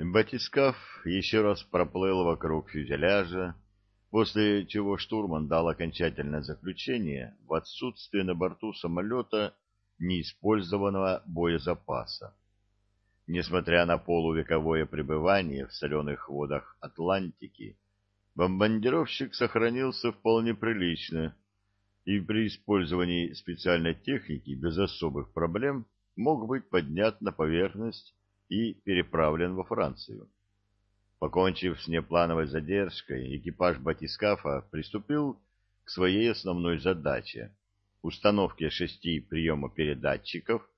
Батискаф еще раз проплыл вокруг фюзеляжа, после чего штурман дал окончательное заключение в отсутствие на борту самолета неиспользованного боезапаса. Несмотря на полувековое пребывание в соленых водах Атлантики, бомбардировщик сохранился вполне прилично и при использовании специальной техники без особых проблем мог быть поднят на поверхность и переправлен во Францию. Покончив с неплановой задержкой, экипаж батискафа приступил к своей основной задаче — установке шести приемопередатчиков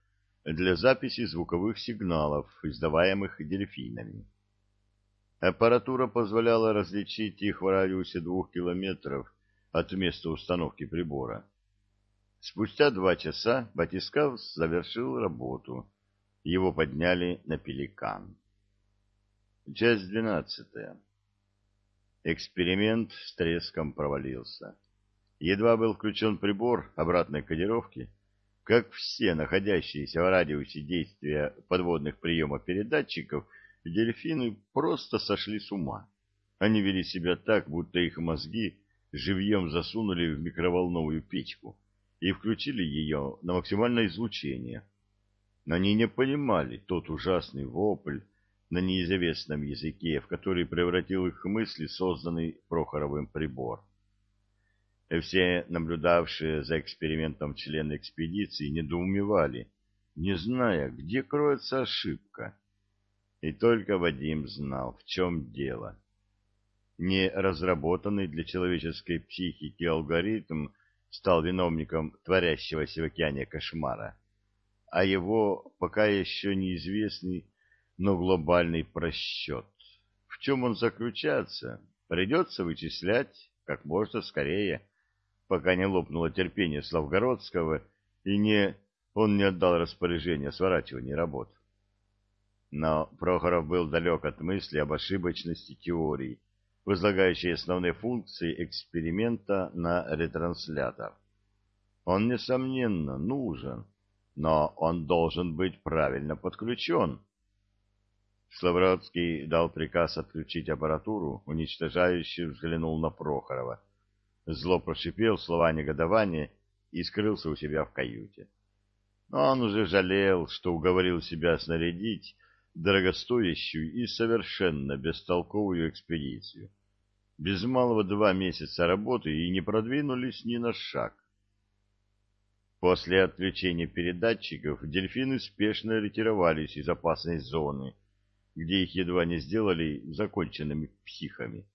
для записи звуковых сигналов, издаваемых дельфинами. Аппаратура позволяла различить их в радиусе двух километров от места установки прибора. Спустя два часа батискаф завершил работу. Его подняли на пеликан. Часть двенадцатая. Эксперимент с треском провалился. Едва был включен прибор обратной кодировки, как все находящиеся в радиусе действия подводных приемов-передатчиков дельфины просто сошли с ума. Они вели себя так, будто их мозги живьем засунули в микроволновую печку и включили ее на максимальное излучение. Они не понимали тот ужасный вопль, на неизвестном языке, в который превратил их мысли созданный Прохоровым прибор. Все наблюдавшие за экспериментом члены экспедиции недоумевали, не зная, где кроется ошибка. И только Вадим знал, в чем дело. Не разработанный для человеческой психики алгоритм стал виновником творящегося в океане кошмара, а его пока еще неизвестный но глобальный просчет. В чем он заключается, придется вычислять как можно скорее, пока не лопнуло терпение Славгородского и не он не отдал распоряжение о сворачивании работ. Но Прохоров был далек от мысли об ошибочности теорий, возлагающей основные функции эксперимента на ретранслятор. Он, несомненно, нужен, но он должен быть правильно подключен Славродский дал приказ отключить аппаратуру, уничтожающе взглянул на Прохорова. Зло прошипел слова негодования и скрылся у себя в каюте. Но он уже жалел, что уговорил себя снарядить дорогостоящую и совершенно бестолковую экспедицию. Без малого два месяца работы и не продвинулись ни на шаг. После отключения передатчиков дельфины спешно ретировались из опасной зоны, где их едва не сделали законченными психами.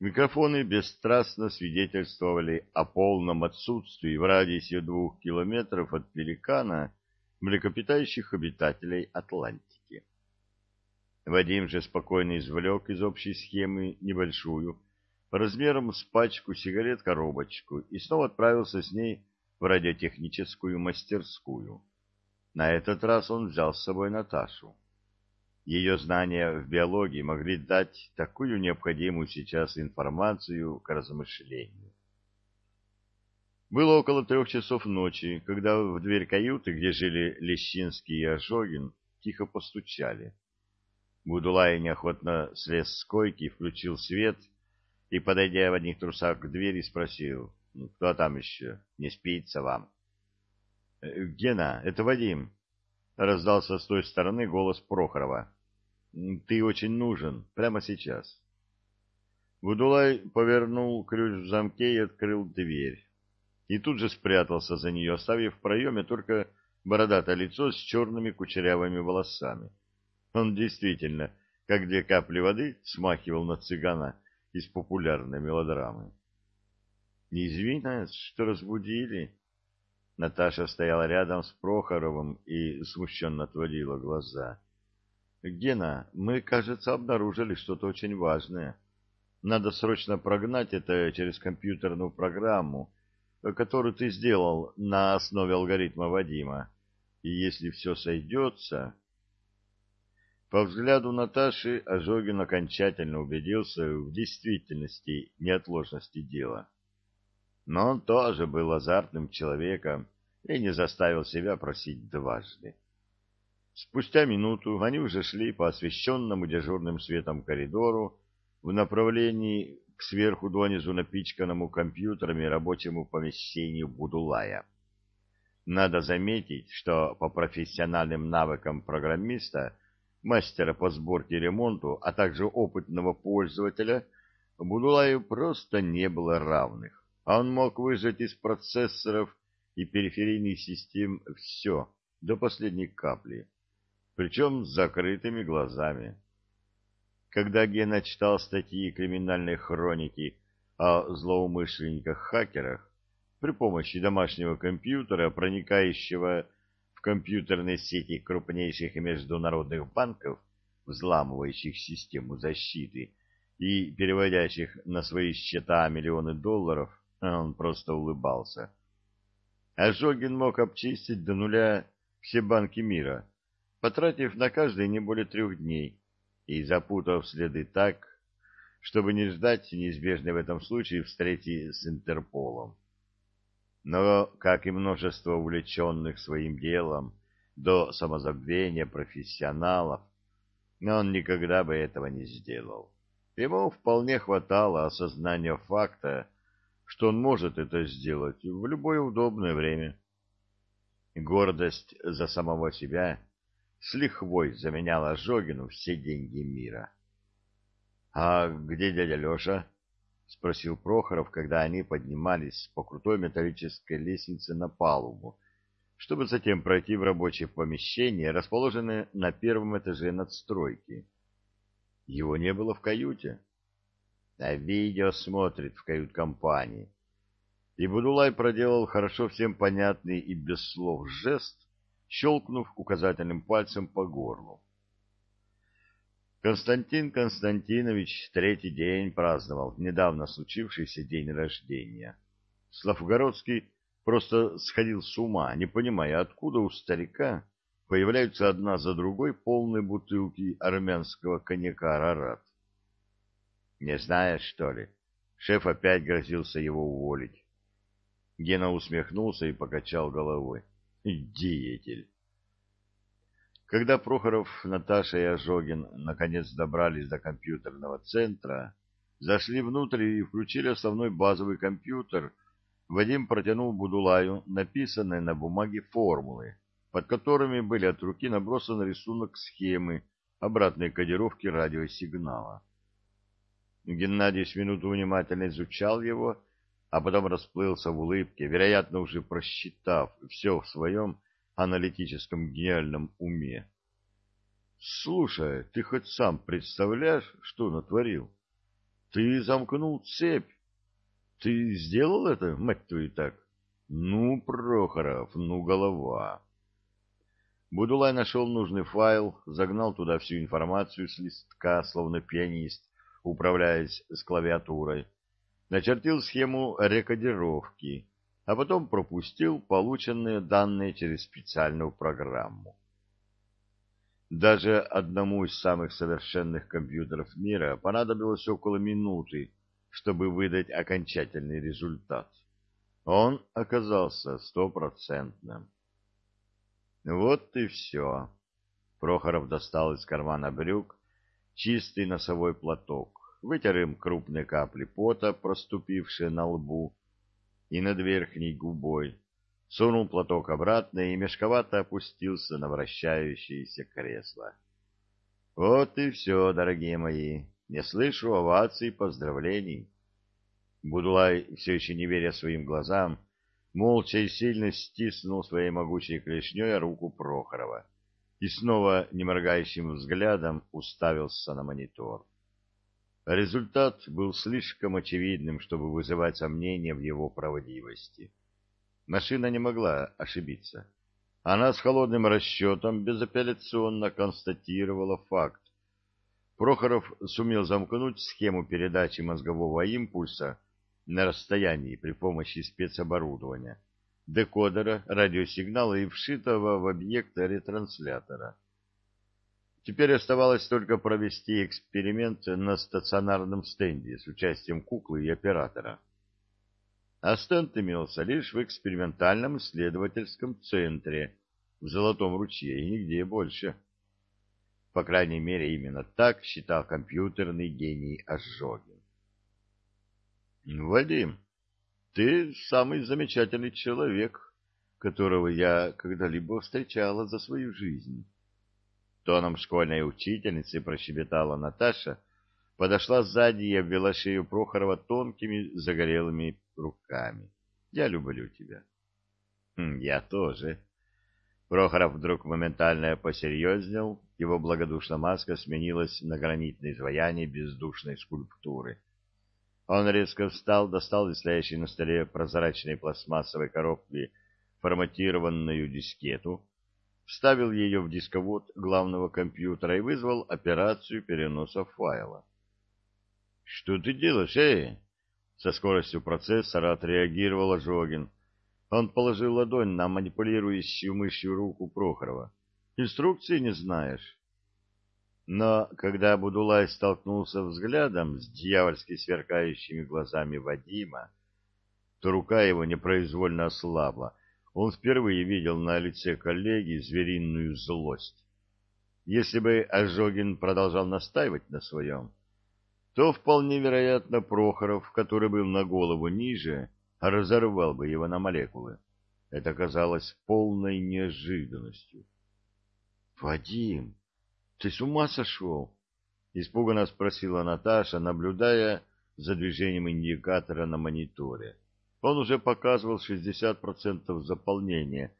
Микрофоны бесстрастно свидетельствовали о полном отсутствии в радиусе двух километров от Пеликана млекопитающих обитателей Атлантики. Вадим же спокойно извлек из общей схемы небольшую, размером с пачку сигарет коробочку и снова отправился с ней в радиотехническую мастерскую. На этот раз он взял с собой Наташу. Ее знания в биологии могли дать такую необходимую сейчас информацию к размышлению. Было около трех часов ночи, когда в дверь каюты, где жили Лещинский и Ожогин, тихо постучали. Будулай неохотно слез с койки, включил свет и, подойдя в одних трусах к двери, спросил, «Ну, кто там еще, не спится вам? «Э, — Гена, это Вадим, — раздался с той стороны голос Прохорова. Ты очень нужен, прямо сейчас. Будулай повернул ключ в замке и открыл дверь. И тут же спрятался за нее, оставив в проеме только бородатое лицо с черными кучерявыми волосами. Он действительно, как две капли воды, смахивал на цыгана из популярной мелодрамы. «Извини нас, что разбудили». Наташа стояла рядом с Прохоровым и смущенно отводила глаза. Гена, мы, кажется, обнаружили что-то очень важное. Надо срочно прогнать это через компьютерную программу, которую ты сделал на основе алгоритма Вадима. И если все сойдется... По взгляду Наташи Ожогин окончательно убедился в действительности неотложности дела. Но он тоже был азартным человеком и не заставил себя просить дважды. Спустя минуту они уже шли по освещенному дежурным светом коридору в направлении к сверху донизу напичканному компьютерами рабочему помещению Будулая. Надо заметить, что по профессиональным навыкам программиста, мастера по сборке и ремонту, а также опытного пользователя, Будулаю просто не было равных, он мог выжать из процессоров и периферийных систем все, до последней капли, причем с закрытыми глазами. Когда Гена читал статьи криминальной хроники о злоумышленниках-хакерах, при помощи домашнего компьютера, проникающего в компьютерные сети крупнейших международных банков, взламывающих систему защиты и переводящих на свои счета миллионы долларов, он просто улыбался. Ожогин мог обчистить до нуля все банки мира, потратив на каждый не более трех дней и запутав следы так, чтобы не ждать неизбежной в этом случае встречи с Интерполом. Но, как и множество увлеченных своим делом до самозабвения профессионалов, он никогда бы этого не сделал. Ему вполне хватало осознания факта, что он может это сделать в любое удобное время. Гордость за самого себя с лихвой заменяла Жогину все деньги мира. — А где дядя Леша? — спросил Прохоров, когда они поднимались по крутой металлической лестнице на палубу, чтобы затем пройти в рабочее помещение, расположенное на первом этаже надстройки. Его не было в каюте. А видео смотрит в кают-компании. И Будулай проделал хорошо всем понятный и без слов жест, щелкнув указательным пальцем по горлу. Константин Константинович третий день праздновал недавно случившийся день рождения. Славгородский просто сходил с ума, не понимая, откуда у старика появляются одна за другой полные бутылки армянского коньяка «Арарат». «Не знаешь, что ли?» Шеф опять грозился его уволить. Гена усмехнулся и покачал головой. «Деятель!» Когда Прохоров, Наташа и Ожогин наконец добрались до компьютерного центра, зашли внутрь и включили основной базовый компьютер, Вадим протянул Будулаю написанные на бумаге формулы, под которыми были от руки набросан рисунок схемы обратной кодировки радиосигнала. Геннадий с минуту внимательно изучал его, а потом расплылся в улыбке, вероятно, уже просчитав все в своем аналитическом гениальном уме. Слушай, ты хоть сам представляешь, что натворил? Ты замкнул цепь. Ты сделал это, мать твою, так? Ну, Прохоров, ну, голова. Будулай нашел нужный файл, загнал туда всю информацию с листка, словно пианист, управляясь с клавиатурой, начертил схему рекодировки, а потом пропустил полученные данные через специальную программу. Даже одному из самых совершенных компьютеров мира понадобилось около минуты, чтобы выдать окончательный результат. Он оказался стопроцентным. Вот и все. Прохоров достал из кармана брюк чистый носовой платок, вытер им крупные капли пота, проступившие на лбу, и над верхней губой, сунул платок обратно и мешковато опустился на вращающееся кресло. Вот и все, дорогие мои. Не слышу оваций и поздравлений. Будулай, все еще не веря своим глазам, молча и сильно стиснул своей могучей клешней руку Прохорова и снова неморгающим взглядом уставился на монитор. Результат был слишком очевидным, чтобы вызывать сомнения в его правдивости. Машина не могла ошибиться. Она с холодным расчетом безапелляционно констатировала факт. Прохоров сумел замкнуть схему передачи мозгового импульса на расстоянии при помощи спецоборудования, декодера, радиосигнала и вшитого в объект ретранслятора. Теперь оставалось только провести эксперимент на стационарном стенде с участием куклы и оператора. А стенд имелся лишь в экспериментальном исследовательском центре в Золотом ручье и нигде больше. По крайней мере, именно так считал компьютерный гений Ожогин. Вадим, ты самый замечательный человек, которого я когда-либо встречала за свою жизнь. Тоном школьной учительницы прощебетала Наташа, подошла сзади и обвела шею Прохорова тонкими загорелыми руками. Я люблю тебя. Хм, я тоже. Прохоров вдруг моментально посерьезнел, его благодушная маска сменилась на гранитное изваяние бездушной скульптуры. Он резко встал, достал из стоящей на столе прозрачной пластмассовой коробки форматированную дискету, вставил ее в дисковод главного компьютера и вызвал операцию переноса файла. — Что ты делаешь, эй? Со скоростью процессора отреагировал Ожогин. Он положил ладонь на манипулирующую мышью руку Прохорова. Инструкции не знаешь. Но когда Будулай столкнулся взглядом с дьявольски сверкающими глазами Вадима, то рука его непроизвольно ослабла. Он впервые видел на лице коллеги звериную злость. Если бы Ожогин продолжал настаивать на своем, то вполне вероятно Прохоров, который был на голову ниже, разорвал бы его на молекулы. Это казалось полной неожиданностью. — Вадим, ты с ума сошел? — испуганно спросила Наташа, наблюдая за движением индикатора на мониторе. Он уже показывал 60% заполнения.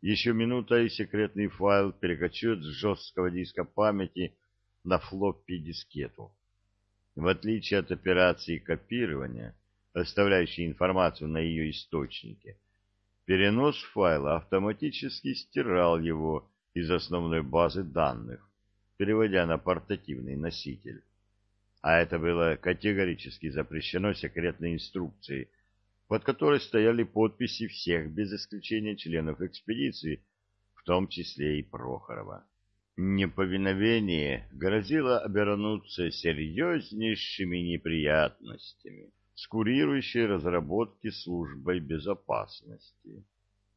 Еще минута, и секретный файл перекочует с жесткого диска памяти на флоппи-дискету. В отличие от операции копирования, оставляющей информацию на ее источнике, перенос файла автоматически стирал его из основной базы данных, переводя на портативный носитель. А это было категорически запрещено секретной инструкцией, под которой стояли подписи всех без исключения членов экспедиции, в том числе и Прохорова. Неповиновение грозило обернуться серьезнейшими неприятностями с курирующей разработки службой безопасности.